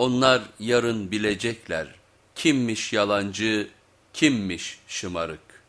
Onlar yarın bilecekler kimmiş yalancı, kimmiş şımarık.